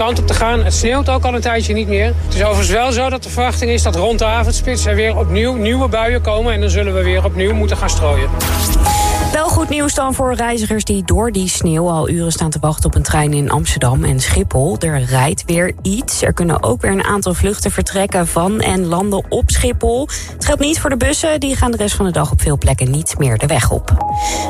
kant op te gaan. Het sneeuwt ook al een tijdje niet meer. Het is overigens wel zo dat de verwachting is dat rond de avondspits er weer opnieuw nieuwe buien komen. En dan zullen we weer opnieuw moeten gaan strooien. Wel goed nieuws dan voor reizigers die door die sneeuw al uren staan te wachten op een trein in Amsterdam en Schiphol. Er rijdt weer iets. Er kunnen ook weer een aantal vluchten vertrekken van en landen op Schiphol. Het geldt niet voor de bussen, die gaan de rest van de dag op veel plekken niet meer de weg op.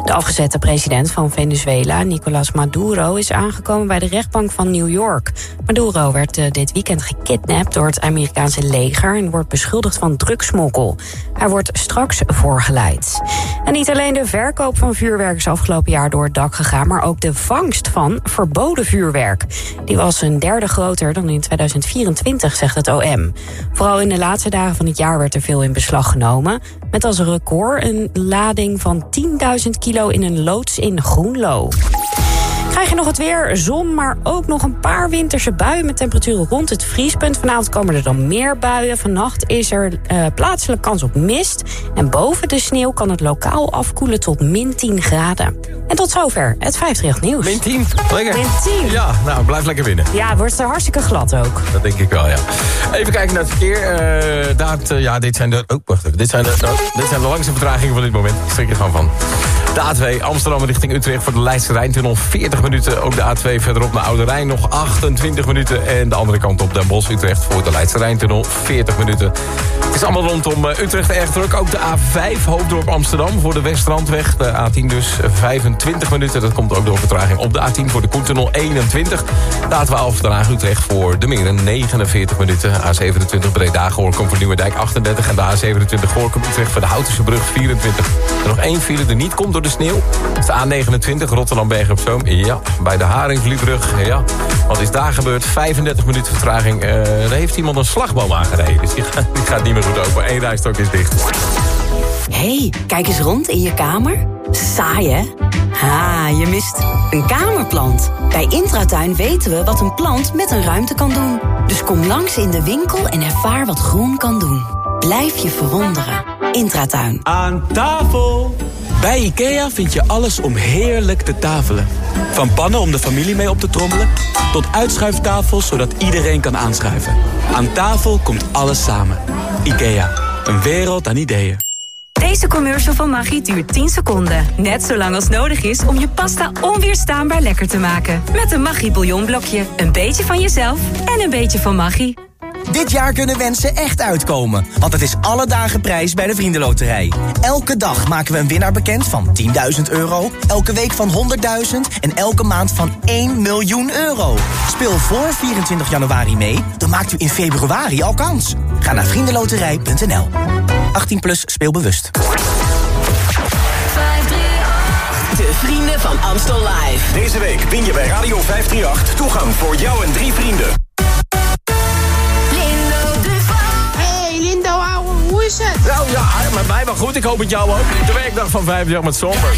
De afgezette president van Venezuela, Nicolas Maduro, is aangekomen bij de rechtbank van New York. Maduro werd uh, dit weekend gekidnapt door het Amerikaanse leger en wordt beschuldigd van drugsmokkel. Hij wordt straks voorgeleid. En niet alleen de verkoop van vuurwerk is afgelopen jaar door het dak gegaan, maar ook de vangst van verboden vuurwerk. Die was een derde groter dan in 2024, zegt het OM. Vooral in de laatste dagen van het jaar werd er veel in beslag genomen. Met als record een lading van 10.000 kilo in een loods in Groenlo. Krijg je nog het weer, zon, maar ook nog een paar winterse buien met temperaturen rond het vriespunt. Vanavond komen er dan meer buien. Vannacht is er uh, plaatselijk kans op mist. En boven de sneeuw kan het lokaal afkoelen tot min 10 graden. En tot zover het 50 nieuws. Min 10, lekker. Min 10. Ja, nou, blijf lekker winnen. Ja, wordt er hartstikke glad ook. Dat denk ik wel, ja. Even kijken naar het verkeer. Uh, dat, uh, ja, dit zijn de... Oh, wacht even. Dit zijn de, oh, dit zijn de langste vertragingen van dit moment. Ik schrik er gewoon van. De A2 Amsterdam richting Utrecht voor de Leidse Rijntunnel 40 minuten. Ook de A2 verderop naar Oude Rijn nog 28 minuten. En de andere kant op Den Bosch Utrecht voor de Leidse Rijntunnel 40 minuten. Het is allemaal rondom Utrecht erg druk. Ook de A5 Hoofddorp Amsterdam voor de Westrandweg. De A10 dus 25 minuten. Dat komt ook door vertraging op de A10 voor de Koentunnel 21. De A12 Den Haag Utrecht voor de Meren 49 minuten. A27 Breda Gorkum voor Nieuwedijk 38. En de A27 Gorkum Utrecht voor de Houtense Brug 24. Er nog één file die niet komt door de sneeuw. Dat is de A29 Rotterdam-Bergen op Zoom. Ja, bij de Haringvlietbrug. Ja, wat is daar gebeurd? 35 minuten vertraging. Uh, er heeft iemand een slagboom aangereden. Dus die gaat, die gaat niet meer goed open. Eén rijstok is dicht. hey, kijk eens rond in je kamer. Saai, hè? Ha, je mist een kamerplant. Bij Intratuin weten we wat een plant met een ruimte kan doen. Dus kom langs in de winkel en ervaar wat groen kan doen. Blijf je verwonderen. Intratuin. Aan tafel! Bij IKEA vind je alles om heerlijk te tafelen. Van pannen om de familie mee op te trommelen... tot uitschuiftafels zodat iedereen kan aanschuiven. Aan tafel komt alles samen. IKEA, een wereld aan ideeën. Deze commercial van Maggi duurt 10 seconden. Net zo lang als nodig is om je pasta onweerstaanbaar lekker te maken. Met een Maggi bouillonblokje. Een beetje van jezelf en een beetje van Maggi. Dit jaar kunnen wensen echt uitkomen, want het is alle dagen prijs bij de Vriendenloterij. Elke dag maken we een winnaar bekend van 10.000 euro, elke week van 100.000 en elke maand van 1 miljoen euro. Speel voor 24 januari mee, dan maakt u in februari al kans. Ga naar vriendenloterij.nl. 18 plus speelbewust. De Vrienden van Amstel Live. Deze week win je bij Radio 538 toegang voor jou en drie vrienden. Is het? Nou ja, met mij wel goed. Ik hoop het jou ook. De werkdag van 5 met Somber.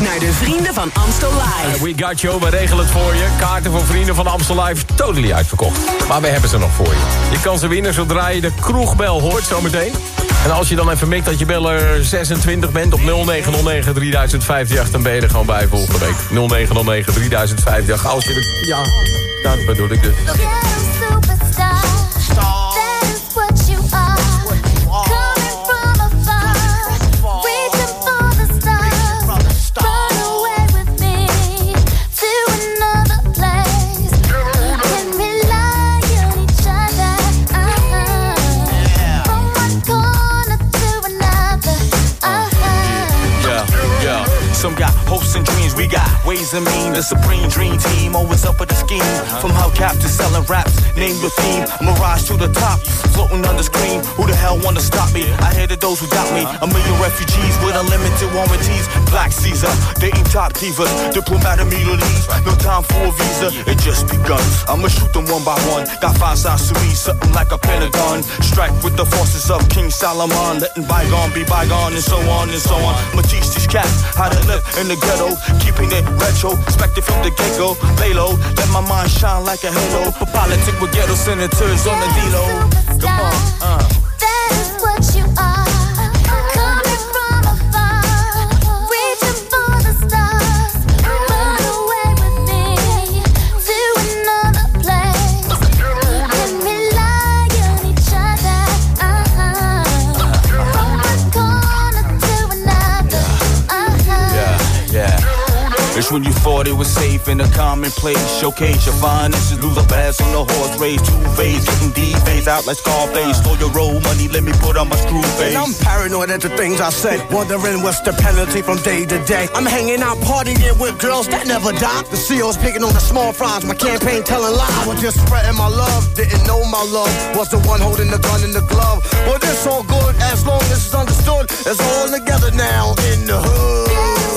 Naar de vrienden van Amstel Live. We got you, we regelen het voor je. Kaarten voor vrienden van Amstel Live, totally uitverkocht. Maar we hebben ze nog voor je. Je kan ze winnen zodra je de kroegbel hoort zometeen. En als je dan even mikt dat je beller 26 bent op 0909 3058... dan ben je er gewoon bij volgende week. 0909 3058. Als je het... Ja, dat bedoel ik dus. Ways and means. The supreme dream team, always up with the scheme. From hubcap to selling raps, name your theme. Mirage to the top, floating on the screen. Who the hell wanna stop me? I hated those who doubt me. A million refugees with unlimited warranties. Black Caesar, dating top divas. Diplomat of no time for a visa. It just begun. I'ma shoot them one by one. Got five sides to me, something like a pentagon. Strike with the forces of King Solomon. Letting bygone be bygone and so on and so on. I'ma teach these cats how to live in the ghetto, keeping it retro, expected from the get-go. Lay low, let my mind shine like a halo. For politics with ghetto senators on the D-Lo. In a commonplace. Showcase your finances, lose a pass on the horse race. Two phase, getting D phase out like Scarface. Stole your roll money, let me put on my screw face. And I'm paranoid at the things I said, wondering what's the penalty from day to day. I'm hanging out partying with girls that never die. The CEO's picking on the small fries, my campaign telling lies. I was just spreading my love, didn't know my love was the one holding the gun in the glove. Well, this all good as long as it's understood. It's all together now in the hood.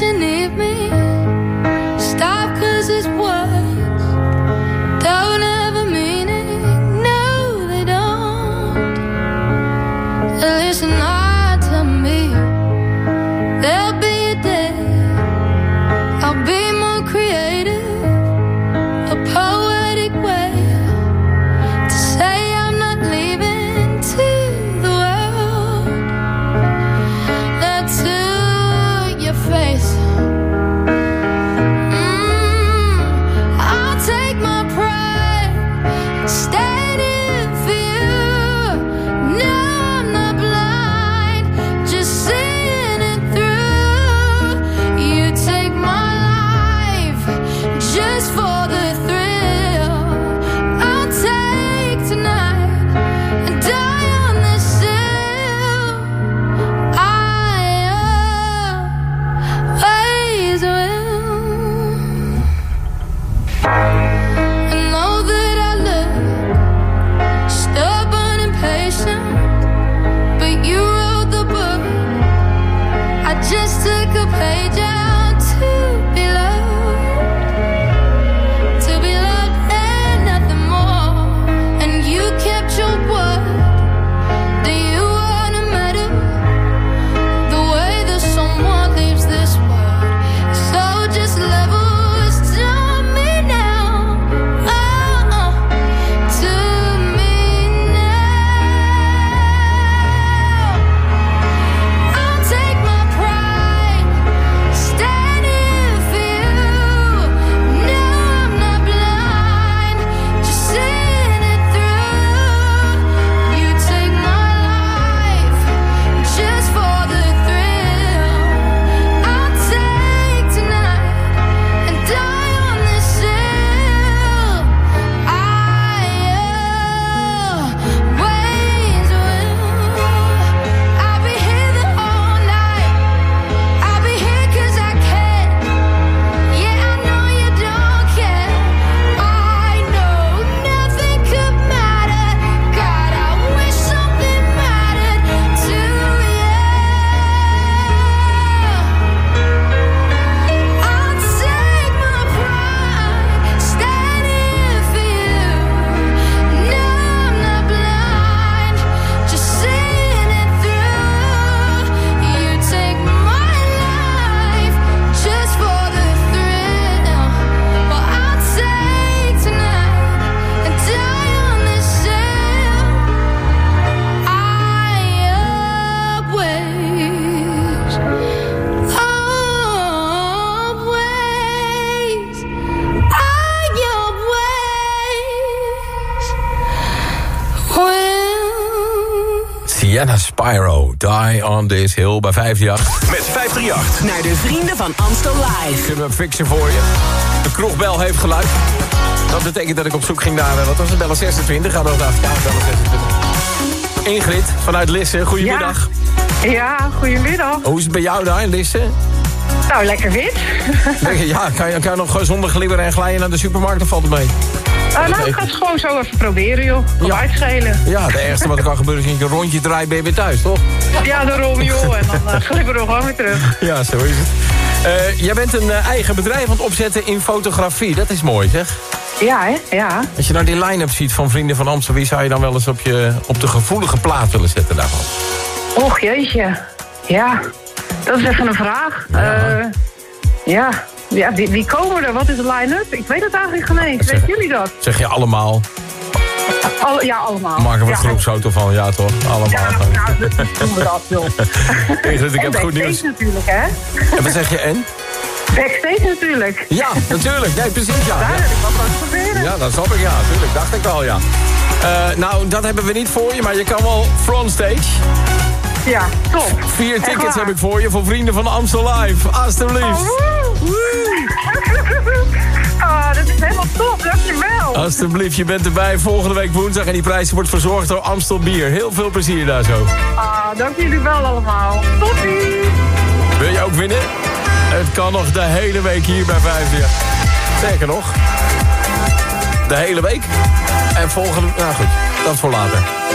You need me. On This Hill bij 538. Met 538. Naar de vrienden van Amstel Live. Kunnen we fixen voor je. De kroegbel heeft geluid. Dat betekent dat ik op zoek ging naar, eh, wat was het, bellen 26? Ga nog naar ja, bellen 26. Ingrid, vanuit Lisse, goedemiddag. Ja, goedemiddag. Hoe is het bij jou daar in Lisse? Nou, lekker wit. Ja, kan je, kan je nog zonder glibberen en glijden naar de supermarkt of valt het mee? Uh, nou, ik ga het gewoon zo even proberen, joh. Kom Ja. uitschelen. Ja, de ergste wat er kan gebeuren is dat je een rondje draait, ben je weer thuis, toch? Ja, daarom, joh. En dan uh, glibberen we gewoon weer terug. Ja, zo is het. Eh, jij bent een eh, eigen bedrijf aan het opzetten in fotografie. Dat is mooi, zeg. Ja, hè? Ja. Als je nou die line-up ziet van Vrienden van Amsterdam... wie zou je dan wel eens op, je, op de gevoelige plaat willen zetten daarvan? Och, jeetje. Ja, dat is even een vraag. Ja, ja. Ja wie, wie komen er? Wat is de line-up? Ik weet het eigenlijk geen eens. Weten jullie dat? Zeg je allemaal? Al, ja, allemaal. Maken we een ja. groepsauto van, ja toch? Allemaal. Ja, nou, dat doen we dat, joh. Ingrid, ik En heb goed nieuws. natuurlijk, hè? En wat zeg je, en? Backstage natuurlijk. Ja, natuurlijk. Nee, precies, ja. Daar ja. heb ik wat van proberen. Ja, dat snap ik, ja, natuurlijk. Dacht ik al, ja. Eh, nou, dat hebben we niet voor je, maar je kan wel frontstage. Ja, top. Vier Echt tickets waar. heb ik voor je voor Vrienden van Amstel Live. Alsjeblieft. Ah, dat is helemaal top, dankjewel. Alsjeblieft, je bent erbij volgende week woensdag... en die prijs wordt verzorgd door Amstel Bier. Heel veel plezier daar zo. Ah, dank jullie wel allemaal. Toppie. Wil je ook winnen? Het kan nog de hele week hier bij 5 uur. Zeker nog. De hele week. En volgende... Nou goed, dat voor later.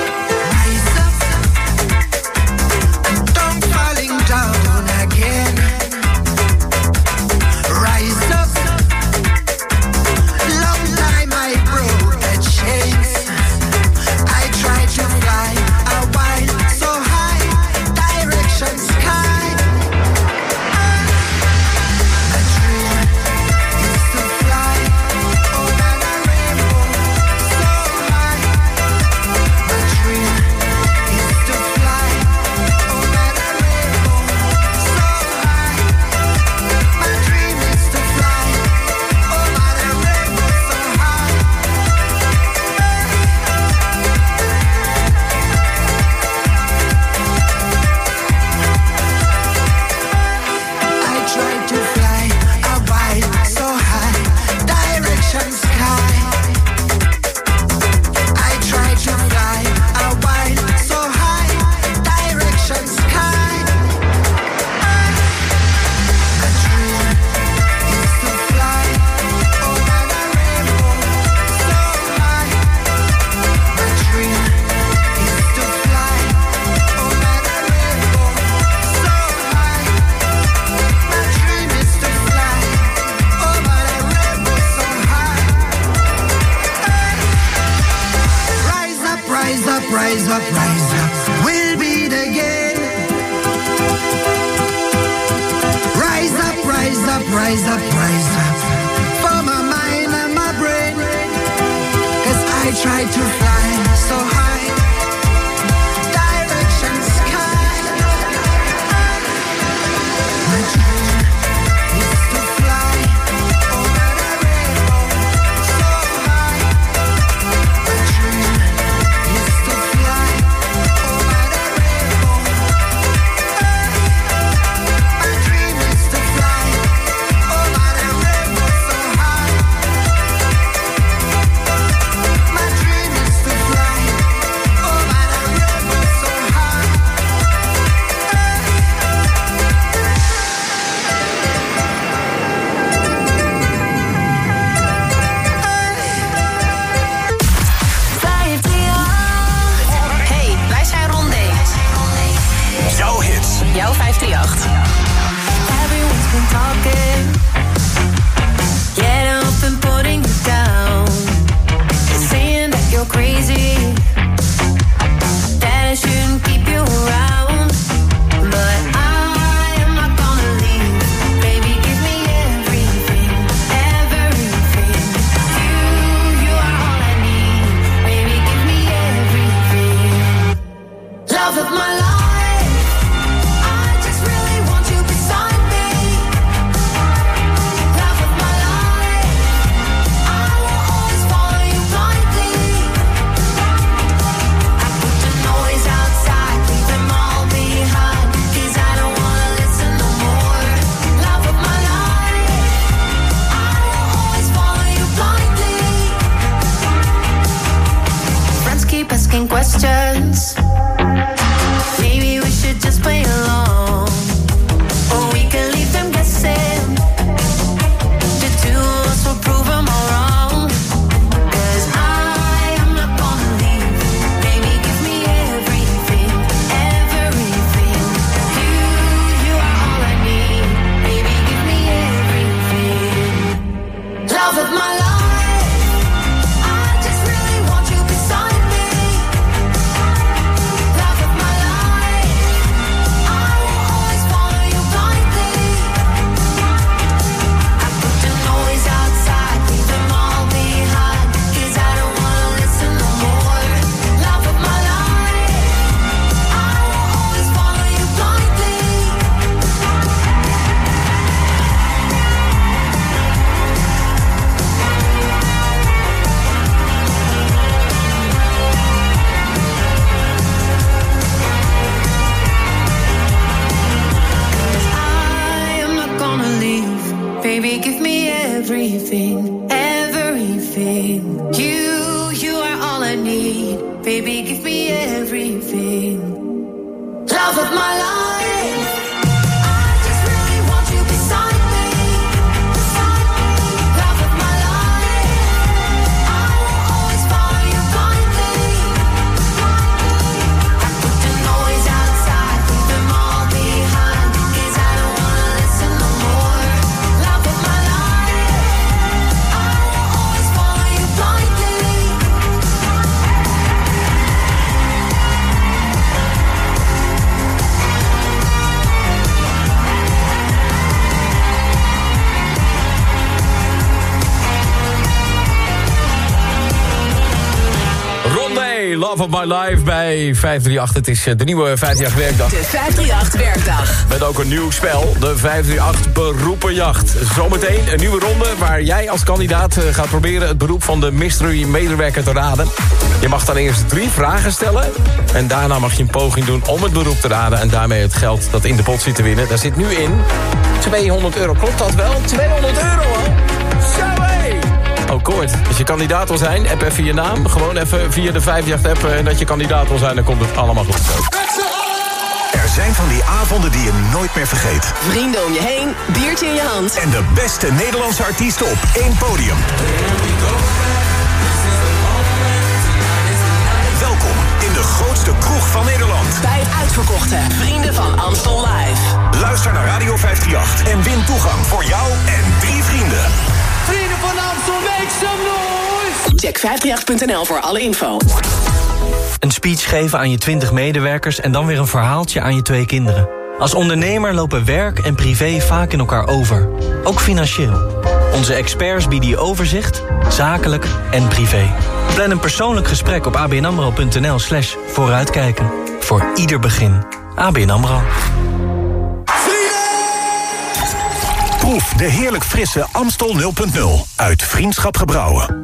My Life bij 538. Het is eh, de nieuwe 538 werkdag. De 538 werkdag. Met ook een nieuw spel, de 538 beroepenjacht. Zometeen een nieuwe ronde waar jij als kandidaat eh, gaat proberen... het beroep van de mystery medewerker te raden. Je mag dan eerst drie vragen stellen. En daarna mag je een poging doen om het beroep te raden... en daarmee het geld dat in de pot zit te winnen. Daar zit nu in 200 euro. Klopt dat wel? 200 euro? Zo hé! Oh, kort. Als je kandidaat wil zijn, app even je naam. Gewoon even via de 538 app en dat je kandidaat wil zijn... dan komt het allemaal goed. Er zijn van die avonden die je nooit meer vergeet. Vrienden om je heen, biertje in je hand. En de beste Nederlandse artiesten op één podium. Welkom in de grootste kroeg van Nederland. Bij het uitverkochte Vrienden van Amstel Live. Luister naar Radio 538 en win toegang voor jou 538.nl voor alle info. Een speech geven aan je 20 medewerkers en dan weer een verhaaltje aan je twee kinderen. Als ondernemer lopen werk en privé vaak in elkaar over. Ook financieel. Onze experts bieden je overzicht, zakelijk en privé. Plan een persoonlijk gesprek op abnamro.nl slash vooruitkijken. Voor ieder begin. ABN AMRO. Proef de heerlijk frisse Amstel 0.0 uit Vriendschap Gebrouwen.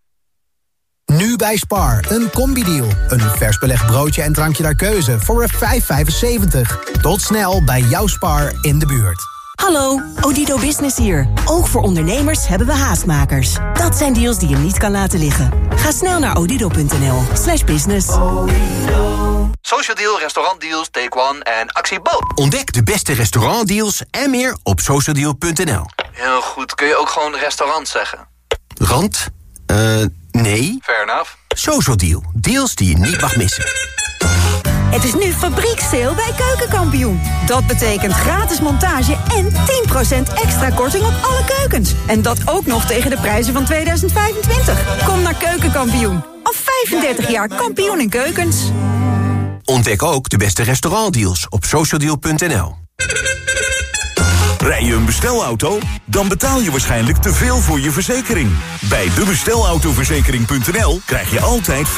Nu bij Spar, een combi-deal. Een vers belegd broodje en drankje naar keuze voor 5,75. Tot snel bij jouw Spar in de buurt. Hallo, Odido Business hier. Ook voor ondernemers hebben we haastmakers. Dat zijn deals die je niet kan laten liggen. Ga snel naar odido.nl slash business. Social Deal, restaurantdeals, Take One en Actie Bo. Ontdek de beste restaurantdeals en meer op socialdeal.nl. Heel goed, kun je ook gewoon restaurant zeggen? Rand? Eh, nee. Fair enough. Social Deal. Deals die je niet mag missen. Het is nu fabrieksteel bij Keukenkampioen. Dat betekent gratis montage en 10% extra korting op alle keukens. En dat ook nog tegen de prijzen van 2025. Kom naar Keukenkampioen. Al 35 jaar kampioen in keukens. Ontdek ook de beste restaurantdeals op socialdeal.nl. Bestelauto? Dan betaal je waarschijnlijk te veel voor je verzekering. Bij debestelautoverzekering.nl krijg je altijd 35%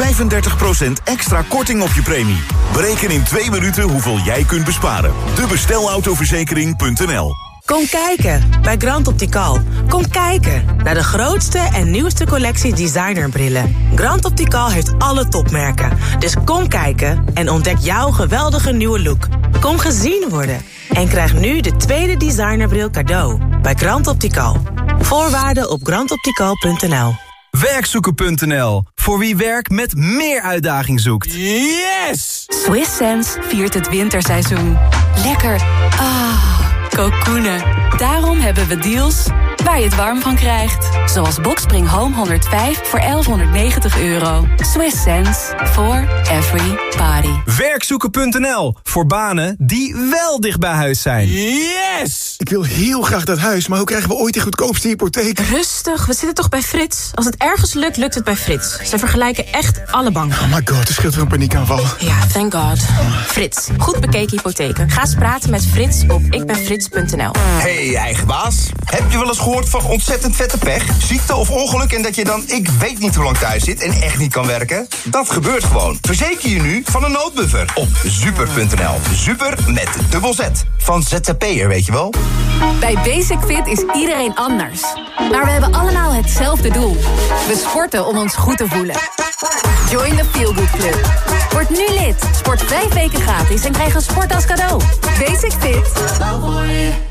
extra korting op je premie. Bereken in twee minuten hoeveel jij kunt besparen. Debestelautoverzekering.nl Kom kijken bij Grand Optical. Kom kijken naar de grootste en nieuwste collectie designerbrillen. Grand Optical heeft alle topmerken. Dus kom kijken en ontdek jouw geweldige nieuwe look. Kom gezien worden en krijg nu de tweede designerbril cadeau bij Grand Optical. Voorwaarden op grandoptical.nl Werkzoeken.nl. Voor wie werk met meer uitdaging zoekt. Yes! Swiss Sense viert het winterseizoen. Lekker. Ah, kokoenen. Daarom hebben we deals waar je het warm van krijgt. Zoals Boxspring Home 105 voor 1190 euro. Swiss sense for every body. Werkzoeken.nl. Voor banen die wel dicht bij huis zijn. Yes! Ik wil heel graag dat huis, maar hoe krijgen we ooit de goedkoopste hypotheek? Rustig, we zitten toch bij Frits? Als het ergens lukt, lukt het bij Frits. Ze vergelijken echt alle banken. Oh my god, er scheelt weer een paniekaanval. Ja, thank god. Frits, goed bekeken hypotheken. Ga eens praten met Frits op ikbenfrits.nl. Hey, eigen baas. Heb je wel eens gehoord gehoord van ontzettend vette pech? Ziekte of ongeluk en dat je dan ik weet niet hoe lang thuis zit en echt niet kan werken? Dat gebeurt gewoon. Verzeker je nu van een noodbuffer op super.nl. Super met dubbel Z. Van ZZP'er, weet je wel? Bij Basic Fit is iedereen anders. Maar we hebben allemaal hetzelfde doel. We sporten om ons goed te voelen. Join the Feel Good Club. Word nu lid. Sport vijf weken gratis en krijg een sport als cadeau. Basic Fit.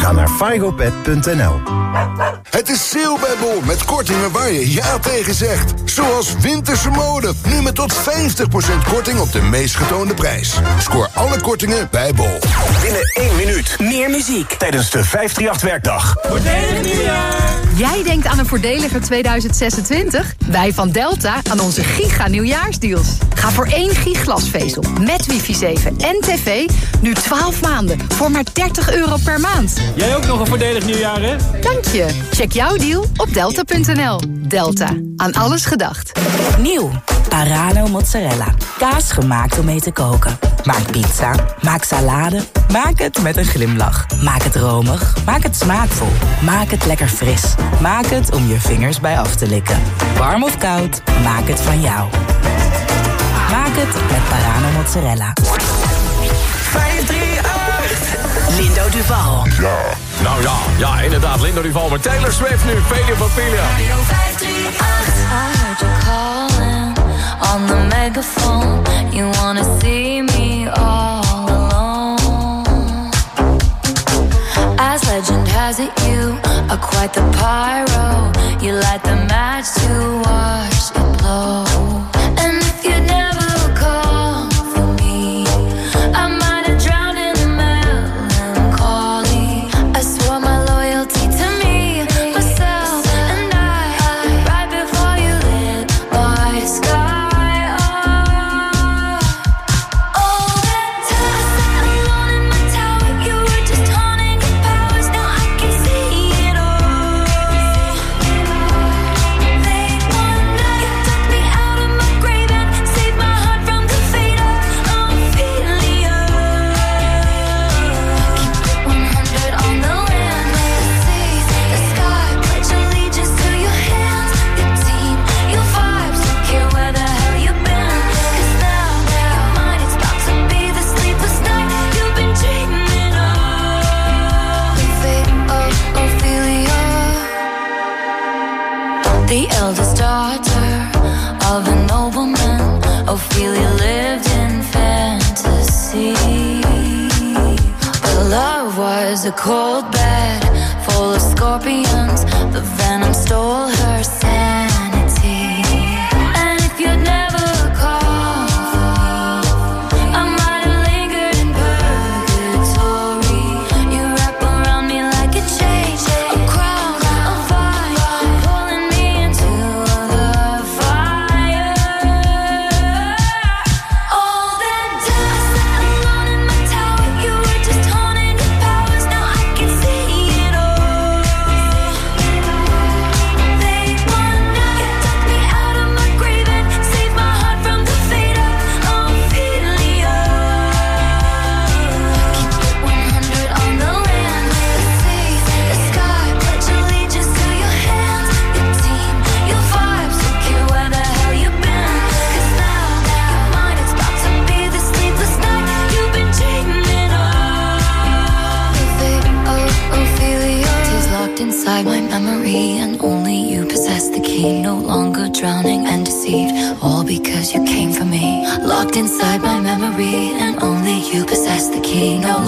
Ga naar figopet.nl. Het is sale bij Bol met kortingen waar je ja tegen zegt. Zoals winterse mode, nu met tot 50% korting op de meest getoonde prijs. Scoor alle kortingen bij Bol. Binnen één minuut. Meer muziek. Tijdens de 538-werkdag. Jij denkt aan een voordeliger 2026? Wij van Delta aan onze giga nieuwjaarsdeals. Ga voor één giglasvezel met wifi 7 en tv nu 12 maanden voor maar 30 euro per maand. Jij ook nog een voordelig nieuwjaar, hè? Dank je. Check jouw deal op delta.nl. Delta. Aan alles gedacht. Nieuw. Parano mozzarella. Kaas gemaakt om mee te koken. Maak pizza. Maak salade. Maak het met een glimlach. Maak het romig. Maak het smaakvol. Maak het lekker fris. Maak het om je vingers bij af te likken. Warm of koud, maak het van jou. Maak het met Parano mozzarella. 538. Lindo Duval. Ja. Nou ja, ja, inderdaad. Lindo Duval met Taylor Swift nu. Pedio Papilia. I heard you calling on the megaphone. You wanna see me all alone. As legend has it, you are quite the pyro. You light the match to watch it blow.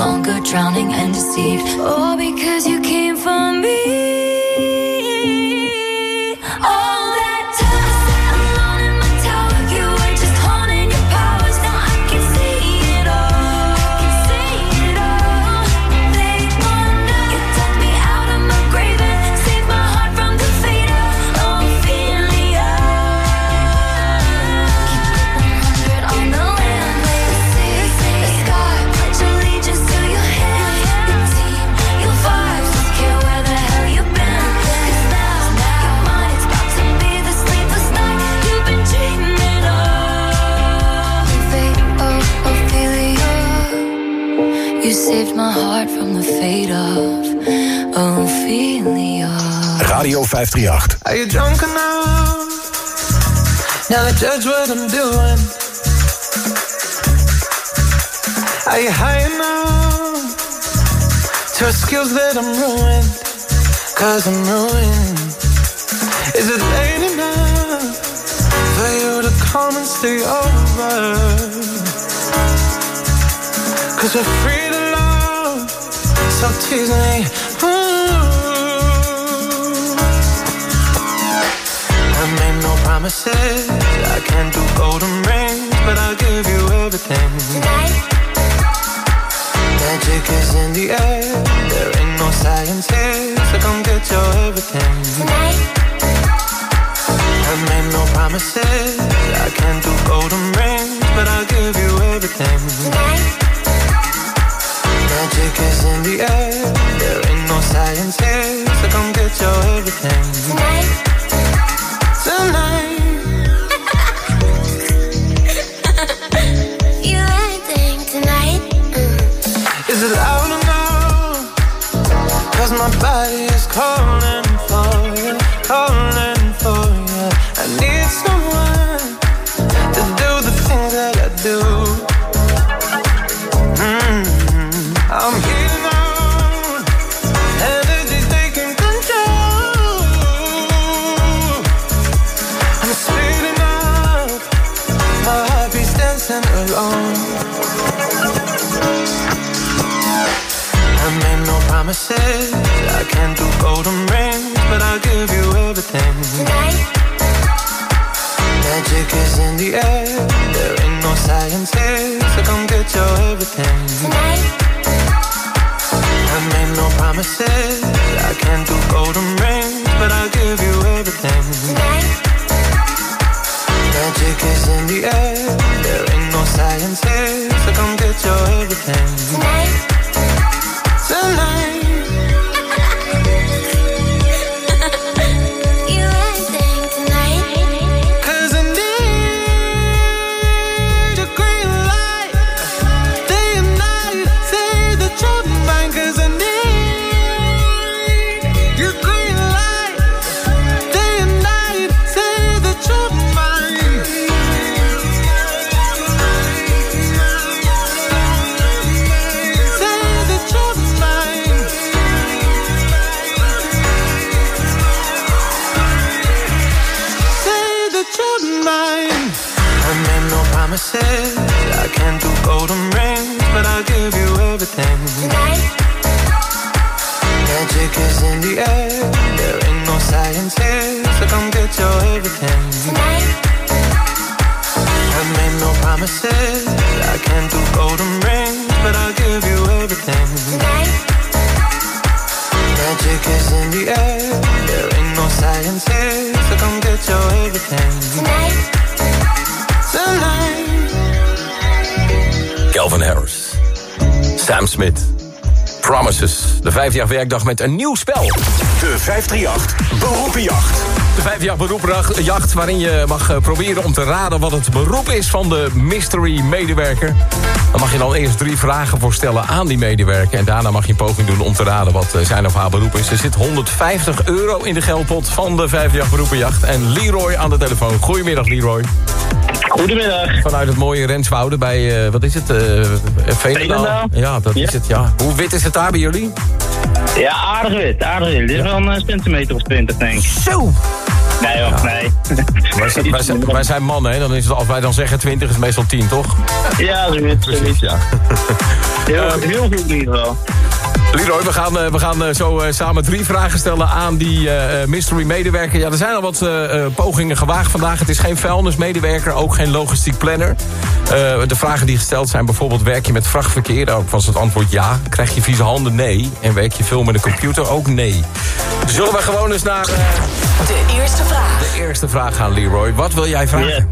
Longer drowning and deceived, all oh, because off. Ophelia. Radio 538. Are you drunk enough? Now to judge what I'm doing. Are you high enough to excuse that I'm ruined? Cause I'm ruined. Is it late enough for you to come and stay over? Cause we're free to love, so tease me. Ooh. I made no promises, I can't do 538 werkdag met een nieuw spel. De 538 beroepenjacht. De 538 beroepenjacht waarin je mag eh, proberen om te raden wat het beroep is van de mystery medewerker. Dan mag je dan eerst drie vragen voorstellen aan die medewerker. En daarna mag je een poging doen om te raden wat eh, zijn of haar beroep is. Er zit 150 euro in de geldpot van de 538 beroepenjacht. En Leroy aan de telefoon. Goedemiddag Leroy. Goedemiddag. Vanuit het mooie Renswoude bij, uh, wat is het, uh, Ja, dat is het, ja. Hoe wit is het daar bij jullie? Ja, aardig wit, aardig wit. Dit is wel een centimeter of 20, denk ik. Zo! Nee joh, nee. Wij zijn, wij zijn, wij zijn mannen, hè? Dan is het, als wij dan zeggen 20 is het meestal 10, toch? Ja, zoiets, zoiets. ja. Heel, heel goed in ieder geval. Leroy, we gaan, eh, we gaan eh, zo eh, samen drie vragen stellen aan die mystery medewerker. Ja, er zijn al wat pogingen gewaagd vandaag. Het is geen vuilnismedewerker, ook geen logistiek planner. Eh, de vragen die gesteld zijn bijvoorbeeld... werk je met vrachtverkeer? Ook was het antwoord ja. Krijg je vieze handen? Nee. En werk je veel met een computer? Ook nee. Zullen we gewoon eens naar eh, De eerste vraag. de eerste vraag gaan, Leroy. Wat wil jij vragen?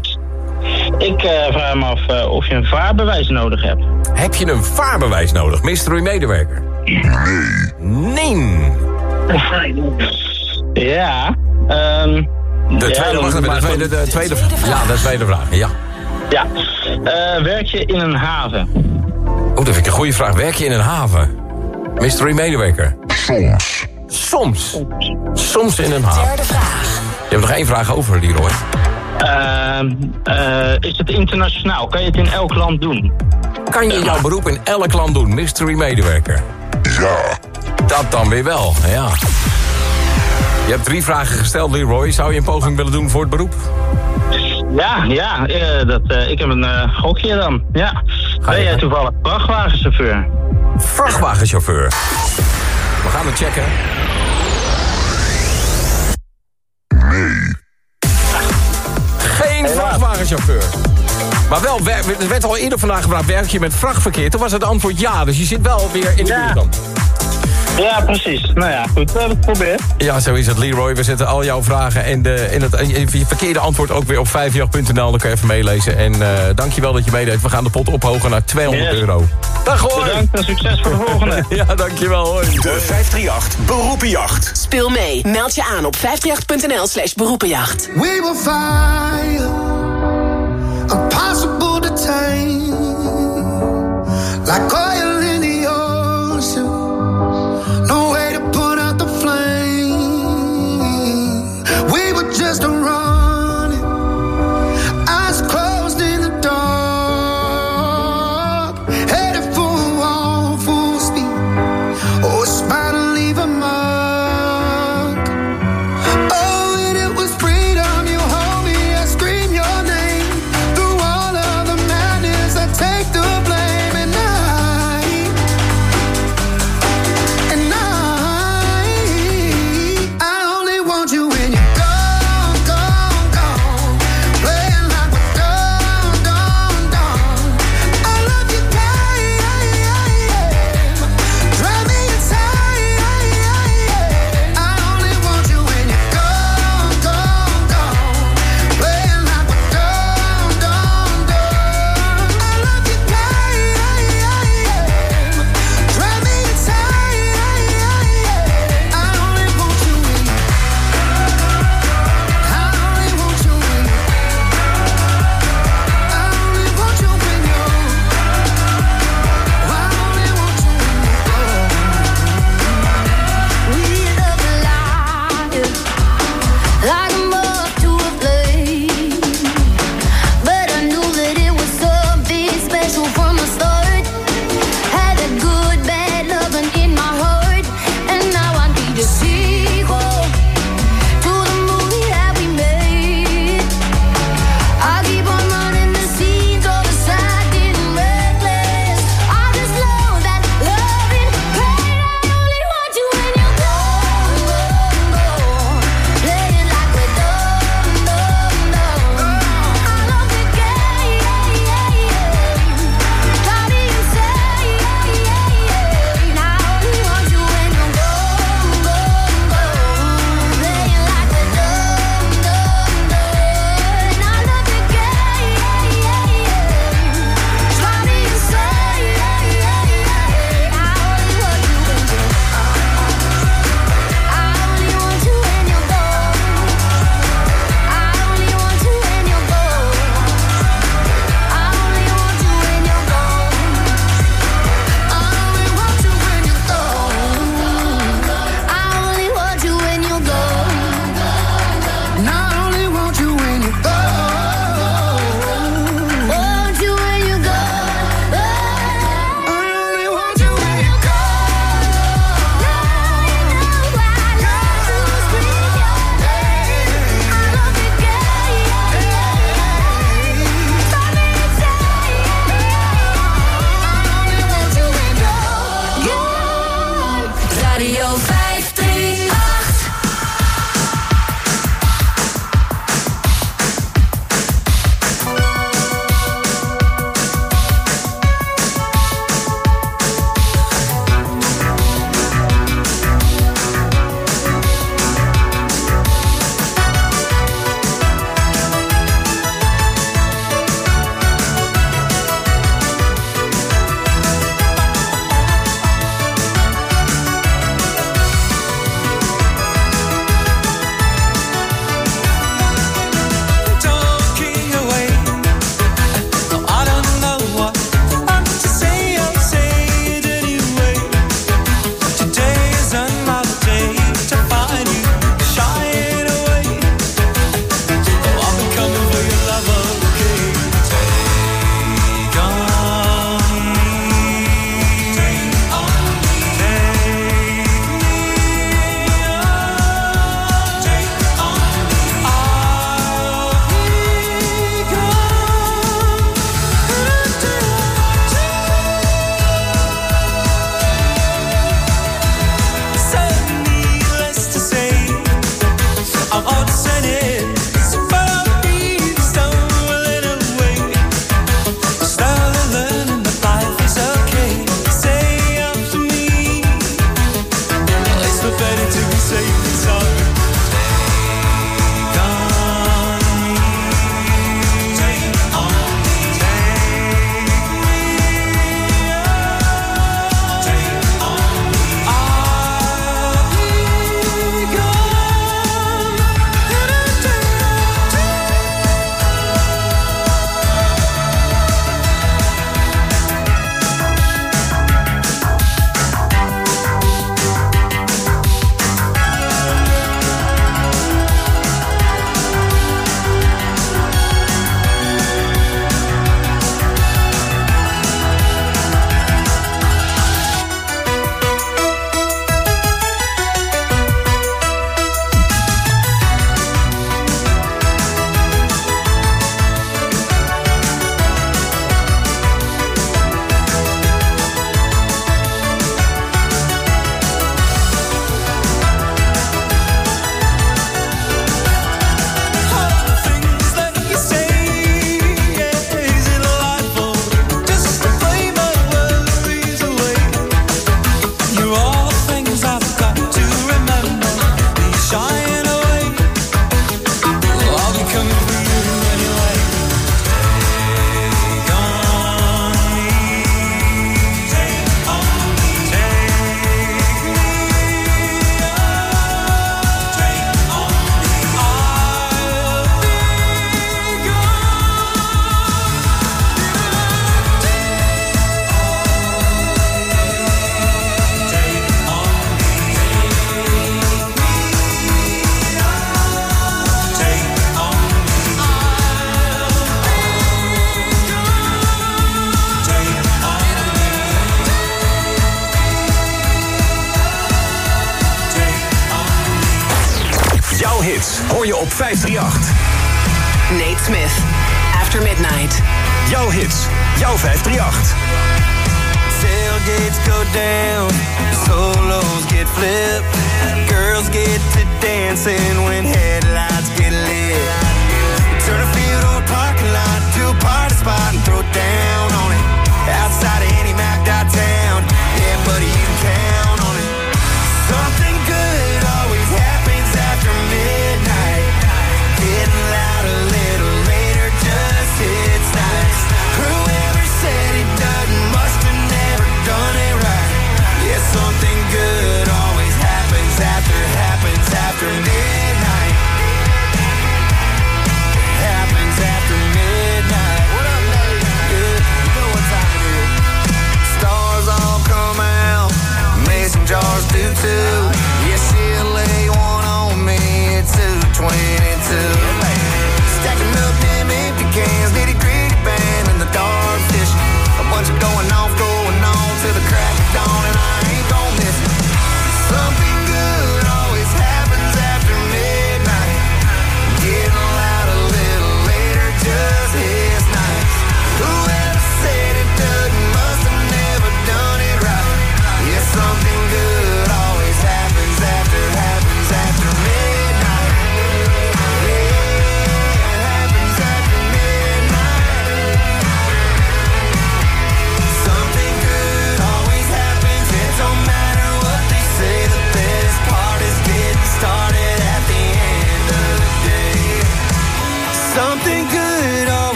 Ik eh, vraag me af of je een vaarbewijs nodig hebt. Heb je een vaarbewijs nodig, mystery medewerker? Nee. Nee. Ja. Ehm, de tweede, ja, de tweede, de tweede, Ja, de tweede vraag, ja. Ja. Eh, werk je in een haven? Oh, dat vind ik een goede vraag. Werk je in een haven? Mystery medewerker. Soms. Soms. Soms in een haven. Derde vraag. Je hebt nog één vraag over, Leroy. Uh, is het internationaal? Kan je het in elk land doen? Kan je jouw beroep in elk land doen, mystery medewerker? Ja. Dat dan weer wel, ja. Je hebt drie vragen gesteld, Leroy. Zou je een poging willen doen voor het beroep? Ja, ja. Eh, dat, eh, ik heb een eh, gokje dan. Ja. Ben jij toevallig vrachtwagenchauffeur? Vrachtwagenchauffeur. We gaan het checken. Nee. Geen vrachtwagenchauffeur. Maar wel, er werd al eerder vandaag gevraagd, werk je met vrachtverkeer? Toen was het antwoord ja, dus je zit wel weer in de buurt. Ja, precies. Nou ja, goed, eh, we. Ja, zo is het, Leroy. We zetten al jouw vragen en, de, en het en je verkeerde antwoord ook weer op 5jacht.nl. Dan kun je even meelezen. En uh, dankjewel dat je meedeed. We gaan de pot ophogen naar 200 euro. Dag hoor! Bedankt en succes voor de volgende. ja, dankjewel hoor. De 538 Beroepenjacht. Speel mee. Meld je aan op 538.nl slash beroepenjacht. We will fire. Like oil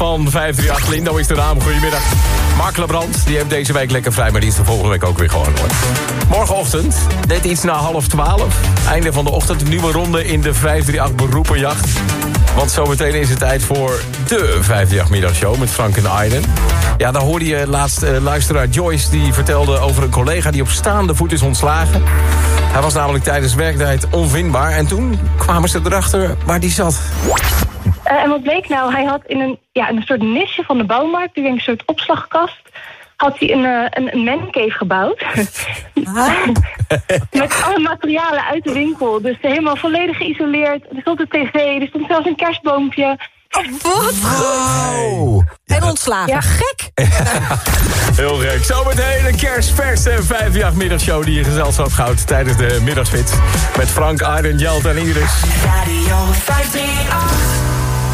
van 538. Lindo is de naam. Goedemiddag. Mark Lebrand, die heeft deze week lekker vrij, maar die is de volgende week ook weer gewoon hoor. Morgenochtend, net iets na half twaalf. Einde van de ochtend, nieuwe ronde in de 538 beroepenjacht. Want zometeen is het tijd voor de 538 middagshow met Frank en Aiden. Ja, daar hoorde je laatst eh, luisteraar Joyce... die vertelde over een collega die op staande voet is ontslagen. Hij was namelijk tijdens werktijd onvindbaar... en toen kwamen ze erachter waar die zat. Eh, en wat bleek nou? Hij had in een, ja, in een soort nisje van de bouwmarkt, denk een soort opslagkast, had hij een, eh, een, een mancave gebouwd. Met alle materialen uit de winkel. Dus helemaal volledig geïsoleerd. Er stond een tv, er stond zelfs een kerstboompje. Wat goed! En ontslagen. Gek! Heel gek. Zometeen een kerstverse 5 middagshow... die je gezelschap houdt tijdens de middagsfit. Met Frank, Aiden, Jelt en Iris. Radio 538.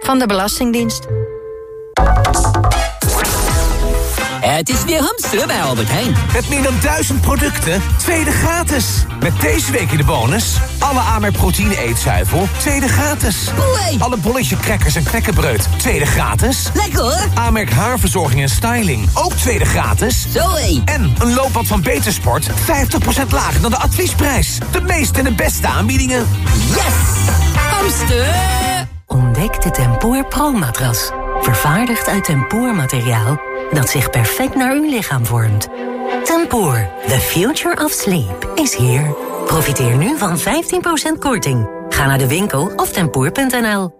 van de Belastingdienst. Het is weer hamsteren bij Albert Heijn. Met meer dan duizend producten, tweede gratis. Met deze week in de bonus... alle Amerk proteïne eetzuivel, tweede gratis. Alle bolletje crackers en knekkenbreud, tweede gratis. Lekker hoor. Amerk haarverzorging en styling, ook tweede gratis. Zoé. En een loopbad van Betersport, 50% lager dan de adviesprijs. De meeste en de beste aanbiedingen. Yes! Hamster! Ontdek de Tempoor Pro-matras. Vervaardigd uit tempoormateriaal dat zich perfect naar uw lichaam vormt. Tempoor, the future of sleep, is here. Profiteer nu van 15% korting. Ga naar de winkel of tempoor.nl.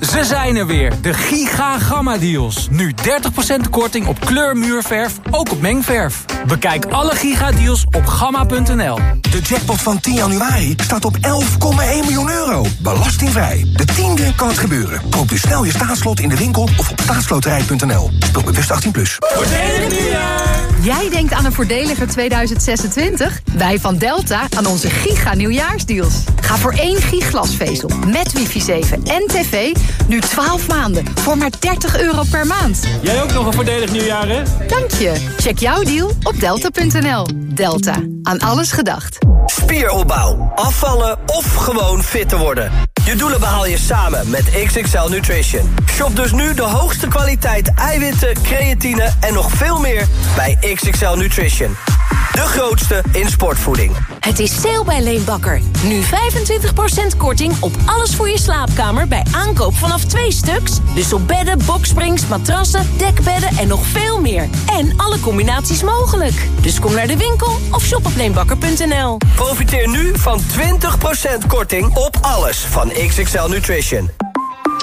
Ze zijn er weer, de Giga Gamma Deals. Nu 30% korting op kleurmuurverf, ook op mengverf. Bekijk alle Giga Deals op gamma.nl. De jackpot van 10 januari staat op 11,1 miljoen euro. Belastingvrij. De tiende kan het gebeuren. Koop dus snel je staatslot in de winkel of op staatsloterij.nl. Speel bewust 18+. Plus. Jij denkt aan een voordeliger 2026? Wij van Delta aan onze giga nieuwjaarsdeals. Ga voor één giglasvezel met wifi 7 en tv nu 12 maanden voor maar 30 euro per maand. Jij ook nog een voordelig nieuwjaar, hè? Dank je. Check jouw deal op delta.nl. Delta. Aan alles gedacht. Spieropbouw, afvallen of gewoon fit te worden. Je doelen behaal je samen met XXL Nutrition. Shop dus nu de hoogste kwaliteit eiwitten, creatine en nog veel meer bij XXL Nutrition. De grootste in sportvoeding. Het is sale bij Leenbakker. Nu 25% korting op alles voor je slaapkamer bij aankoop vanaf twee stuks. Dus op bedden, boksprings, matrassen, dekbedden en nog veel meer. En alle combinaties mogelijk. Dus kom naar de winkel of shop op leenbakker.nl. Profiteer nu van 20% korting op alles van XXL Nutrition.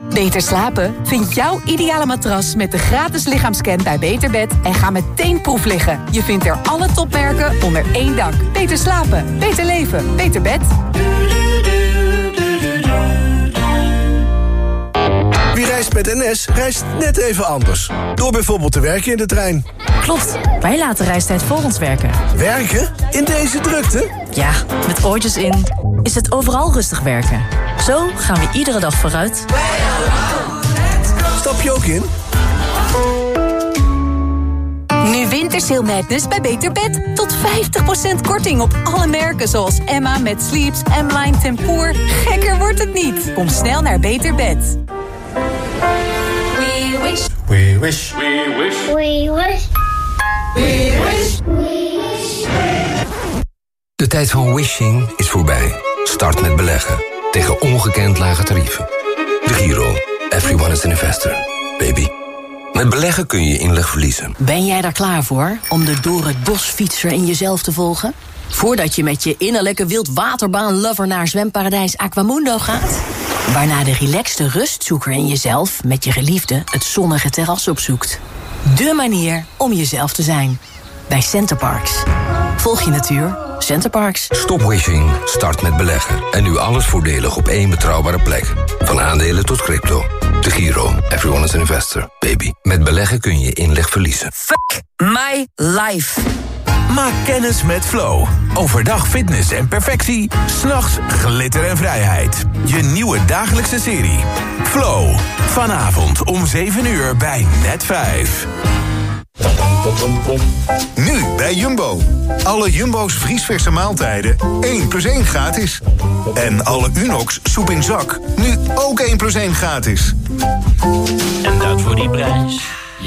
Beter slapen? Vind jouw ideale matras met de gratis lichaamscan bij Beterbed en ga meteen proef liggen. Je vindt er alle topmerken onder één dak. Beter slapen, beter leven, beter bed. Wie reist met NS, reist net even anders. Door bijvoorbeeld te werken in de trein. Klopt, wij laten reistijd voor ons werken. Werken? In deze drukte? Ja, met oortjes in is het overal rustig werken. Zo gaan we iedere dag vooruit. Stap je ook in? Nu Wintersail Madness bij Beter Bed. Tot 50% korting op alle merken zoals Emma met Sleeps, M-Line Tempoor. Gekker wordt het niet. Kom snel naar Beter Bed. We wish. We wish. We wish. We wish. We wish. De tijd van wishing is voorbij. Start met beleggen. Tegen ongekend lage tarieven. De Giro. Everyone is an investor. Baby. Met beleggen kun je inleg verliezen. Ben jij daar klaar voor om de door het bos fietser in jezelf te volgen? Voordat je met je innerlijke wildwaterbaan-lover naar zwemparadijs Aquamundo gaat? Waarna de relaxte rustzoeker in jezelf met je geliefde het zonnige terras opzoekt. De manier om jezelf te zijn. Bij Centerparks. Volg je natuur. Centerparks. Stop wishing. Start met beleggen. En nu alles voordelig op één betrouwbare plek. Van aandelen tot crypto. De Giro. Everyone is an investor. Baby. Met beleggen kun je inleg verliezen. Fuck my life. Maak kennis met Flow. Overdag fitness en perfectie. S'nachts glitter en vrijheid. Je nieuwe dagelijkse serie. Flow. Vanavond om 7 uur bij Net 5. Nu bij Jumbo. Alle Jumbo's vriesverse maaltijden 1 plus 1 gratis. En alle Unox soep in zak nu ook 1 plus 1 gratis. En dat voor die prijs.